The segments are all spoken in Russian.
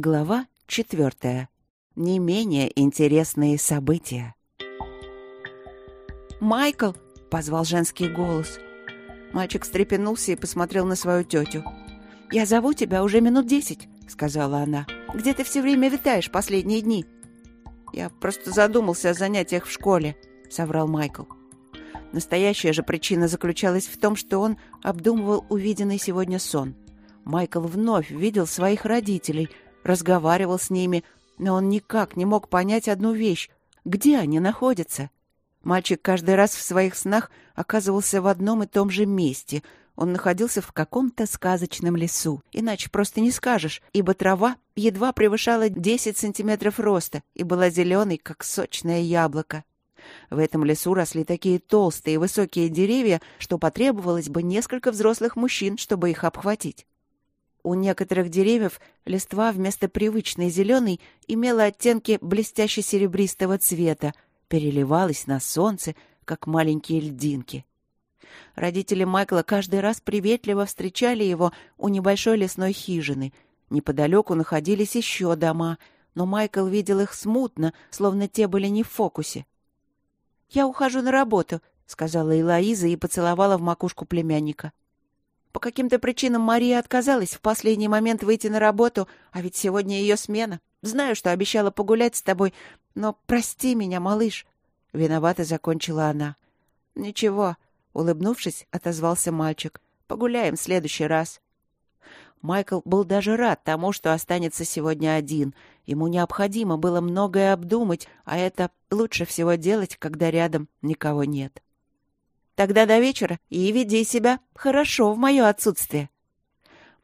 Глава четвертая. Не менее интересные события. «Майкл!» — позвал женский голос. Мальчик встрепенулся и посмотрел на свою тетю. «Я зову тебя уже минут десять», — сказала она. «Где ты все время витаешь последние дни?» «Я просто задумался о занятиях в школе», — соврал Майкл. Настоящая же причина заключалась в том, что он обдумывал увиденный сегодня сон. Майкл вновь видел своих родителей — разговаривал с ними, но он никак не мог понять одну вещь. Где они находятся? Мальчик каждый раз в своих снах оказывался в одном и том же месте. Он находился в каком-то сказочном лесу. Иначе просто не скажешь, ибо трава едва превышала 10 сантиметров роста и была зеленой, как сочное яблоко. В этом лесу росли такие толстые и высокие деревья, что потребовалось бы несколько взрослых мужчин, чтобы их обхватить. У некоторых деревьев листва вместо привычной зеленой имела оттенки блестяще-серебристого цвета, переливалась на солнце, как маленькие льдинки. Родители Майкла каждый раз приветливо встречали его у небольшой лесной хижины. Неподалеку находились еще дома, но Майкл видел их смутно, словно те были не в фокусе. «Я ухожу на работу», — сказала Элоиза и поцеловала в макушку племянника. По каким-то причинам Мария отказалась в последний момент выйти на работу, а ведь сегодня ее смена. Знаю, что обещала погулять с тобой, но прости меня, малыш. Виновато закончила она. Ничего, улыбнувшись, отозвался мальчик. Погуляем в следующий раз. Майкл был даже рад тому, что останется сегодня один. Ему необходимо было многое обдумать, а это лучше всего делать, когда рядом никого нет. Тогда до вечера и веди себя хорошо в мое отсутствие».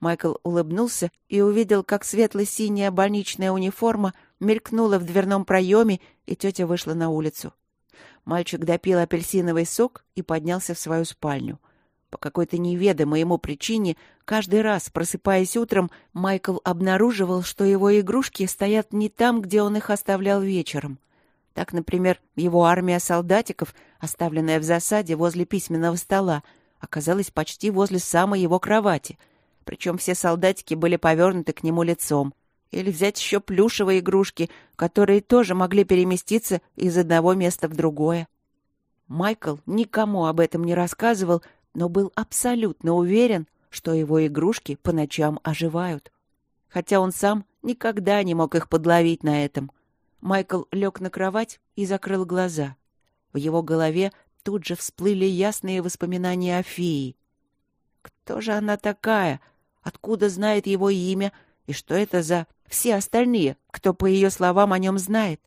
Майкл улыбнулся и увидел, как светло-синяя больничная униформа мелькнула в дверном проеме, и тетя вышла на улицу. Мальчик допил апельсиновый сок и поднялся в свою спальню. По какой-то неведомой ему причине, каждый раз, просыпаясь утром, Майкл обнаруживал, что его игрушки стоят не там, где он их оставлял вечером — так, например, его армия солдатиков, оставленная в засаде возле письменного стола, оказалась почти возле самой его кровати. Причем все солдатики были повернуты к нему лицом. Или взять еще плюшевые игрушки, которые тоже могли переместиться из одного места в другое. Майкл никому об этом не рассказывал, но был абсолютно уверен, что его игрушки по ночам оживают. Хотя он сам никогда не мог их подловить на этом — Майкл лег на кровать и закрыл глаза. В его голове тут же всплыли ясные воспоминания о фее. Кто же она такая? Откуда знает его имя? И что это за все остальные, кто, по ее словам, о нем знает?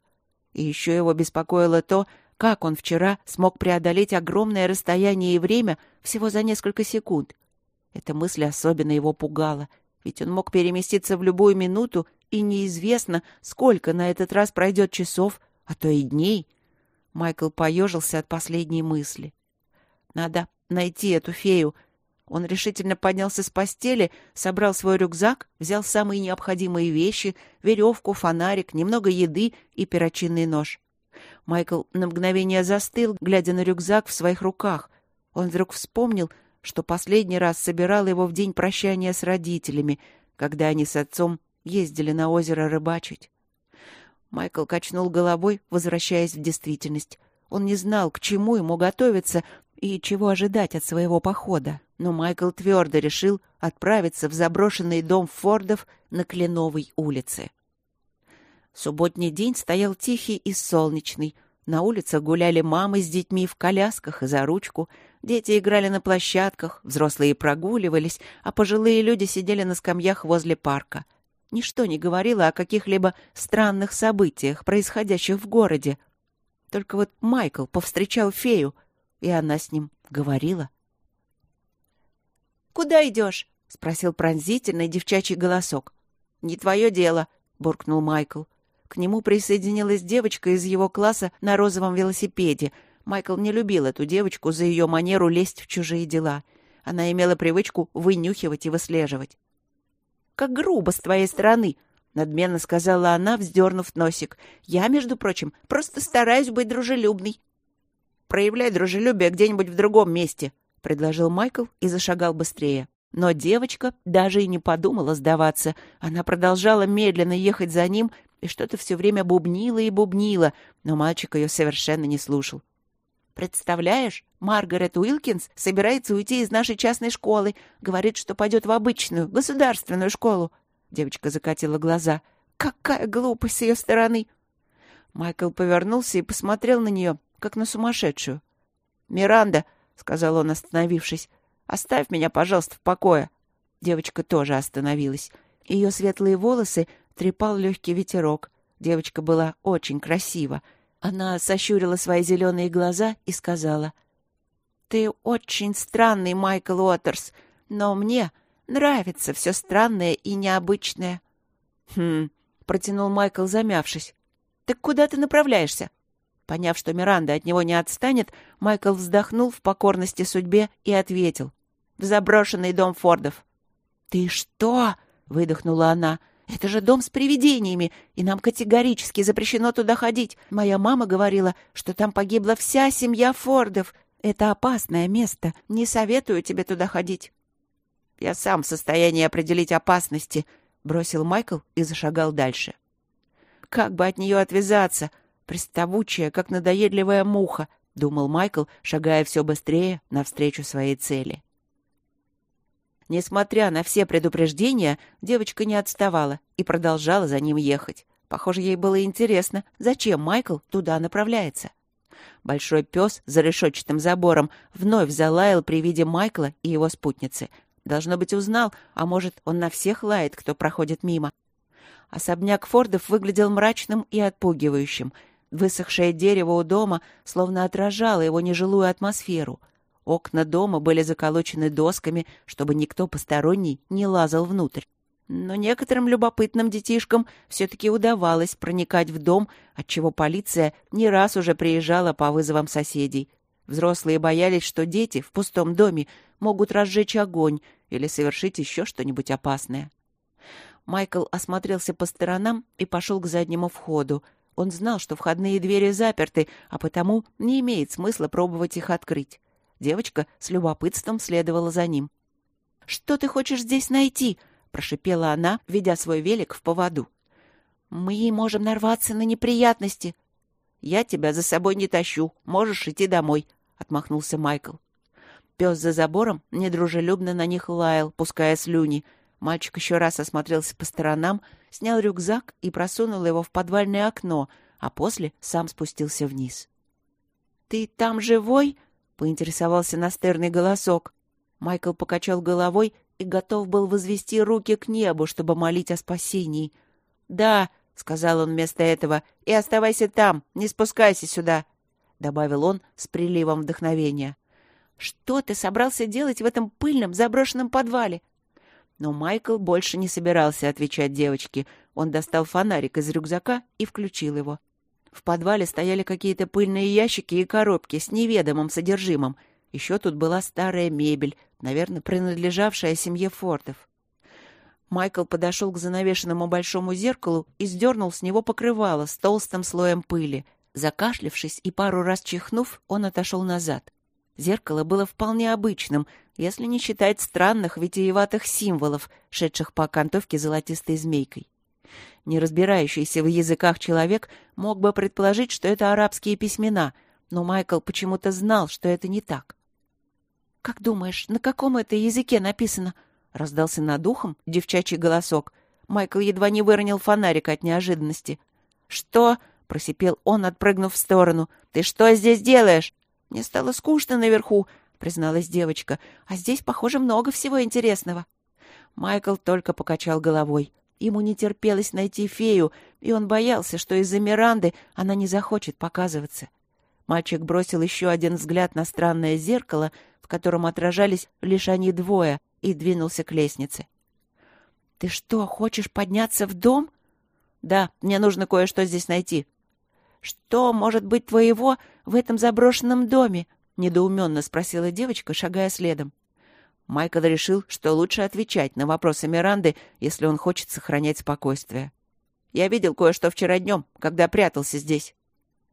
И еще его беспокоило то, как он вчера смог преодолеть огромное расстояние и время всего за несколько секунд. Эта мысль особенно его пугала, ведь он мог переместиться в любую минуту и неизвестно, сколько на этот раз пройдет часов, а то и дней. Майкл поежился от последней мысли. Надо найти эту фею. Он решительно поднялся с постели, собрал свой рюкзак, взял самые необходимые вещи, веревку, фонарик, немного еды и перочинный нож. Майкл на мгновение застыл, глядя на рюкзак в своих руках. Он вдруг вспомнил, что последний раз собирал его в день прощания с родителями, когда они с отцом ездили на озеро рыбачить. Майкл качнул головой, возвращаясь в действительность. Он не знал, к чему ему готовиться и чего ожидать от своего похода. Но Майкл твердо решил отправиться в заброшенный дом Фордов на Кленовой улице. Субботний день стоял тихий и солнечный. На улицах гуляли мамы с детьми в колясках и за ручку. Дети играли на площадках, взрослые прогуливались, а пожилые люди сидели на скамьях возле парка — Ничто не говорило о каких-либо странных событиях, происходящих в городе. Только вот Майкл повстречал фею, и она с ним говорила. «Куда идешь?» — спросил пронзительный девчачий голосок. «Не твое дело», — буркнул Майкл. К нему присоединилась девочка из его класса на розовом велосипеде. Майкл не любил эту девочку за ее манеру лезть в чужие дела. Она имела привычку вынюхивать и выслеживать. Как грубо с твоей стороны, — надменно сказала она, вздернув носик. «Я, между прочим, просто стараюсь быть дружелюбной». «Проявляй дружелюбие где-нибудь в другом месте», — предложил Майкл и зашагал быстрее. Но девочка даже и не подумала сдаваться. Она продолжала медленно ехать за ним и что-то все время бубнила и бубнила, но мальчик ее совершенно не слушал. «Представляешь, Маргарет Уилкинс собирается уйти из нашей частной школы. Говорит, что пойдет в обычную, государственную школу». Девочка закатила глаза. «Какая глупость с ее стороны!» Майкл повернулся и посмотрел на нее, как на сумасшедшую. «Миранда», — сказал он, остановившись, — «оставь меня, пожалуйста, в покое». Девочка тоже остановилась. Ее светлые волосы трепал легкий ветерок. Девочка была очень красива. Она сощурила свои зеленые глаза и сказала, «Ты очень странный, Майкл Уотерс, но мне нравится все странное и необычное». «Хм», — протянул Майкл, замявшись. «Так куда ты направляешься?» Поняв, что Миранда от него не отстанет, Майкл вздохнул в покорности судьбе и ответил. «В заброшенный дом Фордов». «Ты что?» — выдохнула она. Это же дом с привидениями, и нам категорически запрещено туда ходить. Моя мама говорила, что там погибла вся семья Фордов. Это опасное место. Не советую тебе туда ходить. Я сам в состоянии определить опасности, бросил Майкл и зашагал дальше. Как бы от нее отвязаться? Приставучая, как надоедливая муха, думал Майкл, шагая все быстрее навстречу своей цели. Несмотря на все предупреждения, девочка не отставала и продолжала за ним ехать. Похоже, ей было интересно, зачем Майкл туда направляется. Большой пес за решетчатым забором вновь залаял при виде Майкла и его спутницы. Должно быть, узнал, а может, он на всех лает, кто проходит мимо. Особняк Фордов выглядел мрачным и отпугивающим. Высохшее дерево у дома словно отражало его нежилую атмосферу — Окна дома были заколочены досками, чтобы никто посторонний не лазал внутрь. Но некоторым любопытным детишкам все-таки удавалось проникать в дом, отчего полиция не раз уже приезжала по вызовам соседей. Взрослые боялись, что дети в пустом доме могут разжечь огонь или совершить еще что-нибудь опасное. Майкл осмотрелся по сторонам и пошел к заднему входу. Он знал, что входные двери заперты, а потому не имеет смысла пробовать их открыть. Девочка с любопытством следовала за ним. «Что ты хочешь здесь найти?» — прошипела она, ведя свой велик в поводу. «Мы можем нарваться на неприятности». «Я тебя за собой не тащу. Можешь идти домой», — отмахнулся Майкл. Пес за забором недружелюбно на них лаял, пуская слюни. Мальчик еще раз осмотрелся по сторонам, снял рюкзак и просунул его в подвальное окно, а после сам спустился вниз. «Ты там живой?» Поинтересовался настырный голосок. Майкл покачал головой и готов был возвести руки к небу, чтобы молить о спасении. «Да», — сказал он вместо этого, — «и оставайся там, не спускайся сюда», — добавил он с приливом вдохновения. «Что ты собрался делать в этом пыльном заброшенном подвале?» Но Майкл больше не собирался отвечать девочке. Он достал фонарик из рюкзака и включил его. В подвале стояли какие-то пыльные ящики и коробки с неведомым содержимым. Еще тут была старая мебель, наверное, принадлежавшая семье Фордов. Майкл подошел к занавешенному большому зеркалу и сдернул с него покрывало с толстым слоем пыли. Закашлявшись и пару раз чихнув, он отошел назад. Зеркало было вполне обычным, если не считать странных витиеватых символов, шедших по окантовке золотистой змейкой. Не разбирающийся в языках человек мог бы предположить, что это арабские письмена, но Майкл почему-то знал, что это не так. «Как думаешь, на каком это языке написано?» — раздался над ухом девчачий голосок. Майкл едва не выронил фонарик от неожиданности. «Что?» — просипел он, отпрыгнув в сторону. «Ты что здесь делаешь?» «Мне стало скучно наверху», — призналась девочка. «А здесь, похоже, много всего интересного». Майкл только покачал головой. Ему не терпелось найти фею, и он боялся, что из-за Миранды она не захочет показываться. Мальчик бросил еще один взгляд на странное зеркало, в котором отражались лишь они двое, и двинулся к лестнице. — Ты что, хочешь подняться в дом? — Да, мне нужно кое-что здесь найти. — Что может быть твоего в этом заброшенном доме? — недоуменно спросила девочка, шагая следом. Майкл решил, что лучше отвечать на вопросы Миранды, если он хочет сохранять спокойствие. «Я видел кое-что вчера днем, когда прятался здесь».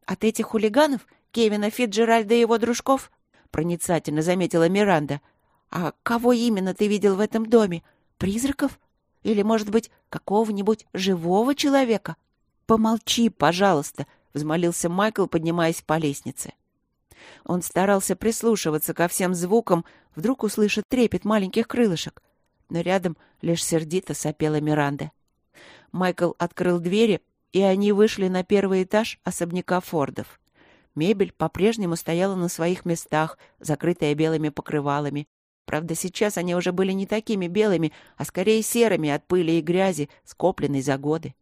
«От этих хулиганов? Кевина Фитджеральда и его дружков?» — проницательно заметила Миранда. А кого именно ты видел в этом доме? Призраков? Или, может быть, какого-нибудь живого человека? Помолчи, пожалуйста, взмолился Майкл, поднимаясь по лестнице. Он старался прислушиваться ко всем звукам, вдруг услышит трепет маленьких крылышек. Но рядом лишь сердито сопела Миранда. Майкл открыл двери, и они вышли на первый этаж особняка Фордов. Мебель по-прежнему стояла на своих местах, закрытая белыми покрывалами. Правда, сейчас они уже были не такими белыми, а скорее серыми от пыли и грязи, скопленной за годы.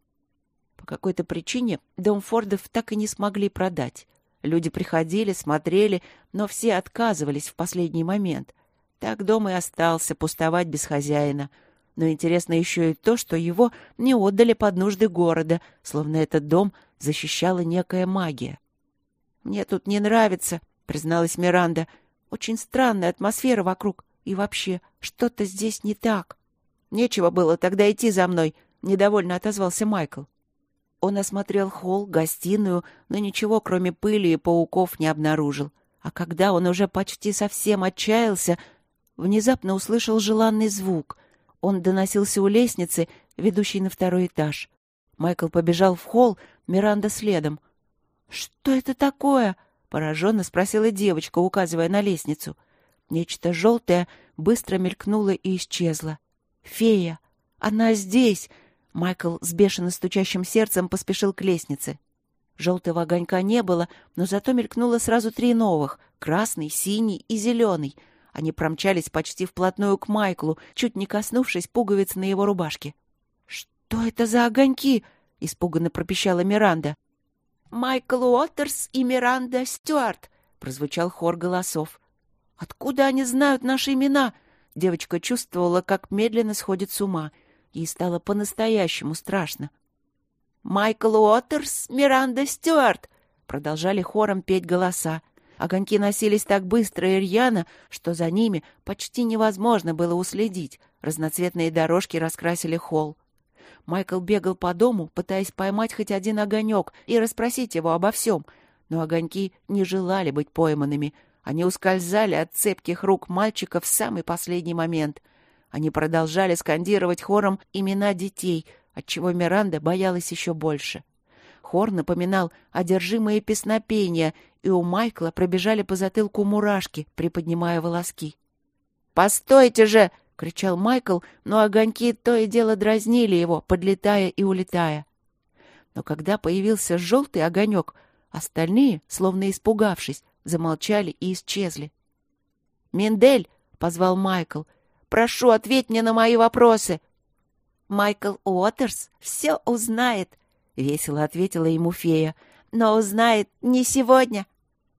По какой-то причине дом Фордов так и не смогли продать. Люди приходили, смотрели, но все отказывались в последний момент. Так дом и остался пустовать без хозяина. Но интересно еще и то, что его не отдали под нужды города, словно этот дом защищала некая магия. «Мне тут не нравится», — призналась Миранда. «Очень странная атмосфера вокруг. И вообще, что-то здесь не так». «Нечего было тогда идти за мной», — недовольно отозвался Майкл. Он осмотрел холл, гостиную, но ничего, кроме пыли и пауков, не обнаружил. А когда он уже почти совсем отчаялся, внезапно услышал желанный звук. Он доносился у лестницы, ведущей на второй этаж. Майкл побежал в холл, Миранда следом. «Что это такое?» — пораженно спросила девочка, указывая на лестницу. Нечто желтое быстро мелькнуло и исчезло. «Фея! Она здесь! Майкл с бешено стучащим сердцем поспешил к лестнице. Желтого огонька не было, но зато мелькнуло сразу три новых — красный, синий и зеленый. Они промчались почти вплотную к Майклу, чуть не коснувшись пуговиц на его рубашке. «Что это за огоньки?» — испуганно пропищала Миранда. «Майкл Уотерс и Миранда Стюарт», — прозвучал хор голосов. «Откуда они знают наши имена?» Девочка чувствовала, как медленно сходит с ума — Ей стало по-настоящему страшно. «Майкл Уотерс, Миранда Стюарт!» Продолжали хором петь голоса. Огоньки носились так быстро и рьяно, что за ними почти невозможно было уследить. Разноцветные дорожки раскрасили холл. Майкл бегал по дому, пытаясь поймать хоть один огонек и расспросить его обо всем, но огоньки не желали быть пойманными. Они ускользали от цепких рук мальчика в самый последний момент — они продолжали скандировать хором имена детей, отчего Миранда боялась еще больше. Хор напоминал одержимые песнопения, и у Майкла пробежали по затылку мурашки, приподнимая волоски. «Постойте же!» — кричал Майкл, но огоньки то и дело дразнили его, подлетая и улетая. Но когда появился желтый огонек, остальные, словно испугавшись, замолчали и исчезли. «Миндель!» — позвал Майкл, Прошу, ответь мне на мои вопросы. Майкл Уотерс все узнает, — весело ответила ему фея. Но узнает не сегодня.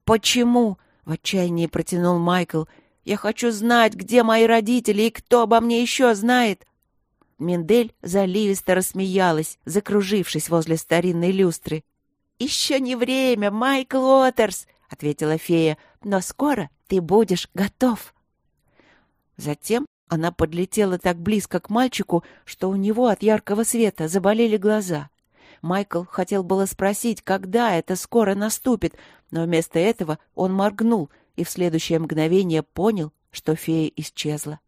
Почему? — в отчаянии протянул Майкл. Я хочу знать, где мои родители и кто обо мне еще знает. Миндель заливисто рассмеялась, закружившись возле старинной люстры. «Еще не время, Майкл Уотерс!» — ответила фея. «Но скоро ты будешь готов». Затем она подлетела так близко к мальчику, что у него от яркого света заболели глаза. Майкл хотел было спросить, когда это скоро наступит, но вместо этого он моргнул и в следующее мгновение понял, что фея исчезла.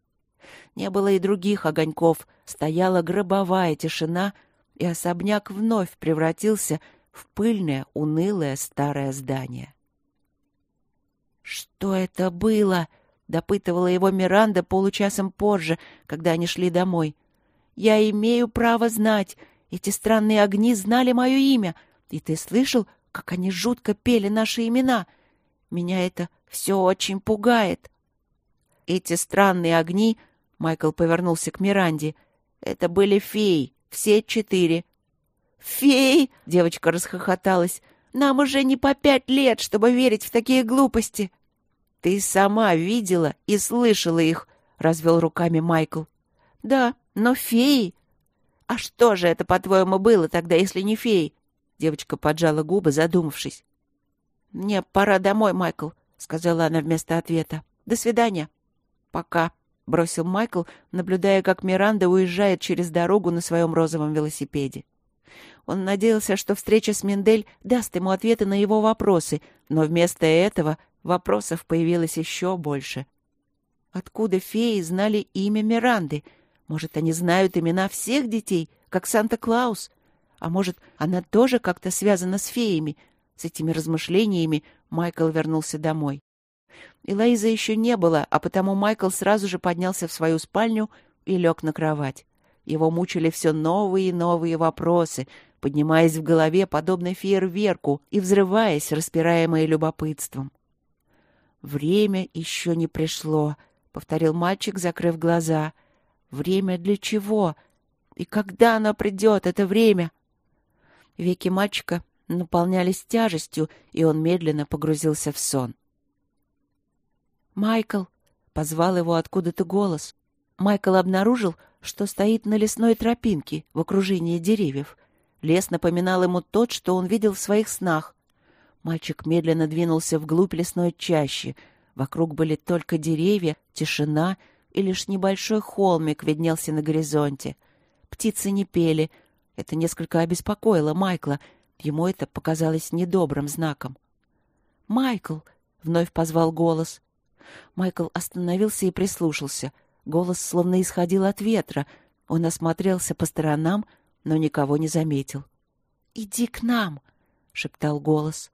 Не было и других огоньков, стояла гробовая тишина, и особняк вновь превратился в пыльное, унылое старое здание. «Что это было?» Допытывала его Миранда получасом позже, когда они шли домой. «Я имею право знать. Эти странные огни знали мое имя. И ты слышал, как они жутко пели наши имена? Меня это все очень пугает». Эти странные огни, Майкл повернулся к Миранде, это были феи, все четыре. «Феи!» — девочка расхохоталась. «Нам уже не по пять лет, чтобы верить в такие глупости!» «Ты сама видела и слышала их», — развел руками Майкл. «Да, но феи...» «А что же это, по-твоему, было тогда, если не феи?» Девочка поджала губы, задумавшись. «Мне пора домой, Майкл», — сказала она вместо ответа. «До свидания». «Пока», — бросил Майкл, наблюдая, как Миранда уезжает через дорогу на своем розовом велосипеде. Он надеялся, что встреча с Миндель даст ему ответы на его вопросы, но вместо этого Вопросов появилось еще больше. Откуда феи знали имя Миранды? Может, они знают имена всех детей, как Санта-Клаус? А может, она тоже как-то связана с феями? С этими размышлениями Майкл вернулся домой. И Лоизы еще не было, а потому Майкл сразу же поднялся в свою спальню и лег на кровать. Его мучили все новые и новые вопросы, поднимаясь в голове подобно фейерверку и взрываясь, распираемые любопытством. «Время еще не пришло», — повторил мальчик, закрыв глаза. «Время для чего? И когда оно придет, это время?» Веки мальчика наполнялись тяжестью, и он медленно погрузился в сон. «Майкл!» — позвал его откуда-то голос. Майкл обнаружил, что стоит на лесной тропинке в окружении деревьев. Лес напоминал ему тот, что он видел в своих снах. Мальчик медленно двинулся вглубь лесной чащи. Вокруг были только деревья, тишина, и лишь небольшой холмик виднелся на горизонте. Птицы не пели. Это несколько обеспокоило Майкла. Ему это показалось недобрым знаком. «Майкл!» — вновь позвал голос. Майкл остановился и прислушался. Голос словно исходил от ветра. Он осмотрелся по сторонам, но никого не заметил. «Иди к нам!» — шептал голос.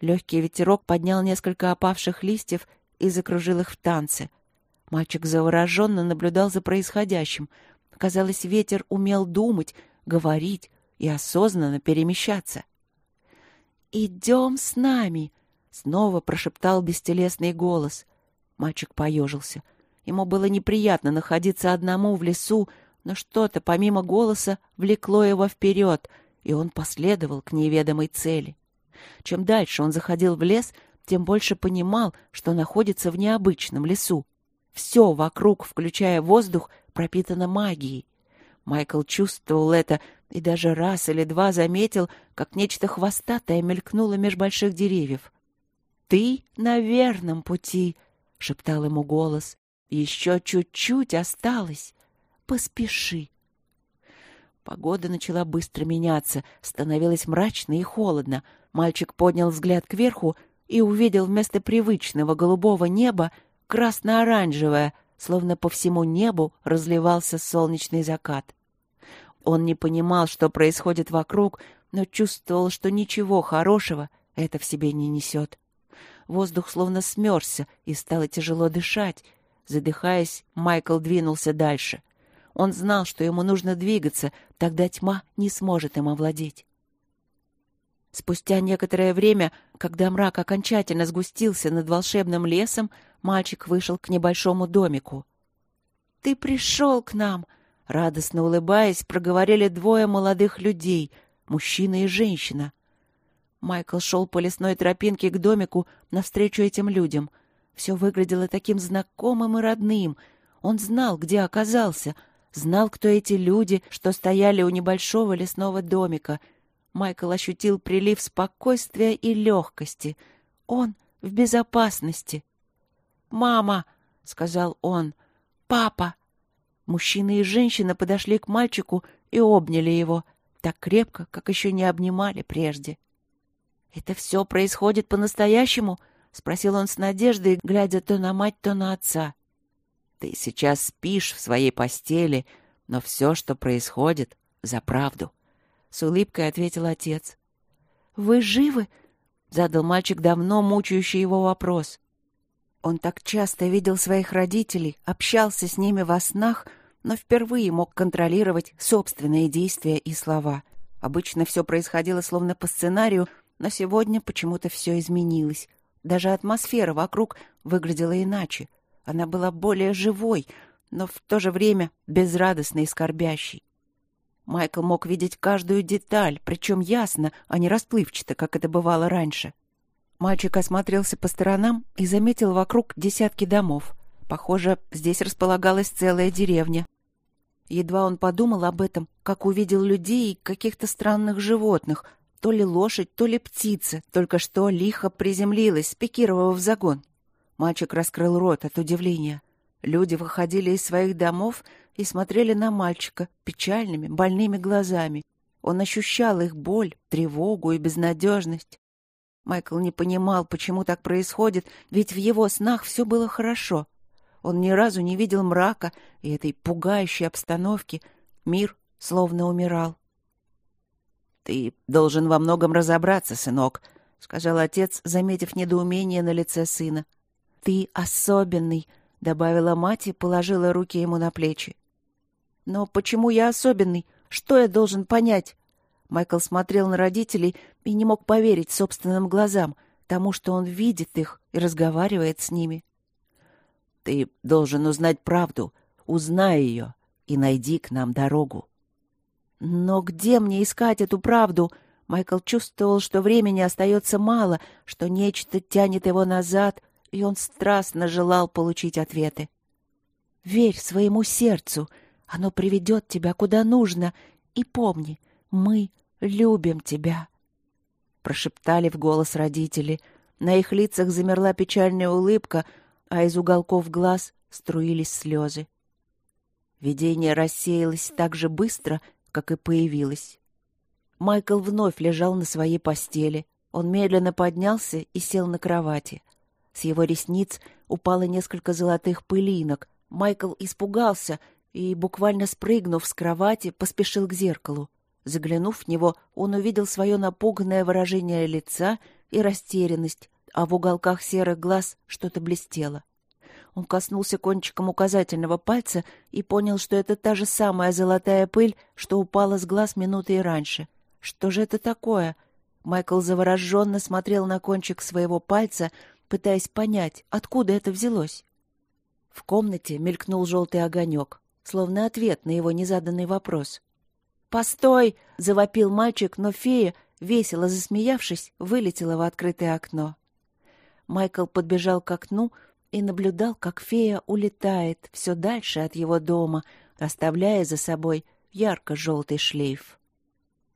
Легкий ветерок поднял несколько опавших листьев и закружил их в танце. Мальчик завороженно наблюдал за происходящим. Казалось, ветер умел думать, говорить и осознанно перемещаться. «Идем с нами!» Снова прошептал бестелесный голос. Мальчик поежился. Ему было неприятно находиться одному в лесу, но что-то, помимо голоса, влекло его вперед, и он последовал к неведомой цели. Чем дальше он заходил в лес, тем больше понимал, что находится в необычном лесу. Все вокруг, включая воздух, пропитано магией. Майкл чувствовал это и даже раз или два заметил, как нечто хвостатое мелькнуло меж больших деревьев. «Ты на верном пути», — шептал ему голос. «Еще чуть-чуть осталось. Поспеши». Погода начала быстро меняться, становилось мрачно и холодно. Мальчик поднял взгляд кверху и увидел вместо привычного голубого неба красно-оранжевое, словно по всему небу разливался солнечный закат. Он не понимал, что происходит вокруг, но чувствовал, что ничего хорошего это в себе не несет. Воздух словно смерзся, и стало тяжело дышать. Задыхаясь, Майкл двинулся дальше. Он знал, что ему нужно двигаться, тогда тьма не сможет им овладеть. Спустя некоторое время, когда мрак окончательно сгустился над волшебным лесом, мальчик вышел к небольшому домику. «Ты пришел к нам!» Радостно улыбаясь, проговорили двое молодых людей, мужчина и женщина. Майкл шел по лесной тропинке к домику навстречу этим людям. Все выглядело таким знакомым и родным. Он знал, где оказался, знал, кто эти люди, что стояли у небольшого лесного домика. Майкл ощутил прилив спокойствия и легкости. Он в безопасности. «Мама!» — сказал он. «Папа!» Мужчина и женщина подошли к мальчику и обняли его так крепко, как еще не обнимали прежде. «Это все происходит по-настоящему?» — спросил он с надеждой, глядя то на мать, то на отца. «Ты сейчас спишь в своей постели, но все, что происходит, за правду», — с улыбкой ответил отец. «Вы живы?» — задал мальчик давно мучающий его вопрос. Он так часто видел своих родителей, общался с ними во снах, но впервые мог контролировать собственные действия и слова. Обычно все происходило словно по сценарию, но сегодня почему-то все изменилось. Даже атмосфера вокруг выглядела иначе. Она была более живой, но в то же время безрадостной и скорбящей. Майкл мог видеть каждую деталь, причем ясно, а не расплывчато, как это бывало раньше. Мальчик осмотрелся по сторонам и заметил вокруг десятки домов. Похоже, здесь располагалась целая деревня. Едва он подумал об этом, как увидел людей и каких-то странных животных, то ли лошадь, то ли птица, только что лихо приземлилась, спикировав в загон. Мальчик раскрыл рот от удивления. Люди выходили из своих домов и смотрели на мальчика печальными, больными глазами. Он ощущал их боль, тревогу и безнадежность. Майкл не понимал, почему так происходит, ведь в его снах все было хорошо. Он ни разу не видел мрака и этой пугающей обстановки. Мир словно умирал. «Ты должен во многом разобраться, сынок», — сказал отец, заметив недоумение на лице сына. «Ты особенный», — добавила мать и положила руки ему на плечи. «Но почему я особенный? Что я должен понять?» Майкл смотрел на родителей и не мог поверить собственным глазам, тому, что он видит их и разговаривает с ними. «Ты должен узнать правду, узнай ее и найди к нам дорогу», но где мне искать эту правду? Майкл чувствовал, что времени остается мало, что нечто тянет его назад, и он страстно желал получить ответы. «Верь своему сердцу, оно приведет тебя куда нужно, и помни, мы любим тебя», — прошептали в голос родители. На их лицах замерла печальная улыбка, а из уголков глаз струились слезы. Видение рассеялось так же быстро, как и появилась. Майкл вновь лежал на своей постели. Он медленно поднялся и сел на кровати. С его ресниц упало несколько золотых пылинок. Майкл испугался и, буквально спрыгнув с кровати, поспешил к зеркалу. Заглянув в него, он увидел свое напуганное выражение лица и растерянность, а в уголках серых глаз что-то блестело. Он коснулся кончиком указательного пальца и понял, что это та же самая золотая пыль, что упала с глаз минуты и раньше. Что же это такое? Майкл завороженно смотрел на кончик своего пальца, пытаясь понять, откуда это взялось. В комнате мелькнул желтый огонек, словно ответ на его незаданный вопрос. «Постой!» — завопил мальчик, но фея, весело засмеявшись, вылетела в открытое окно. Майкл подбежал к окну, и наблюдал, как фея улетает все дальше от его дома, оставляя за собой ярко-желтый шлейф.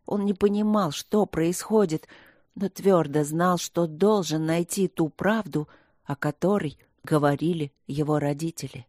Он не понимал, что происходит, но твердо знал, что должен найти ту правду, о которой говорили его родители.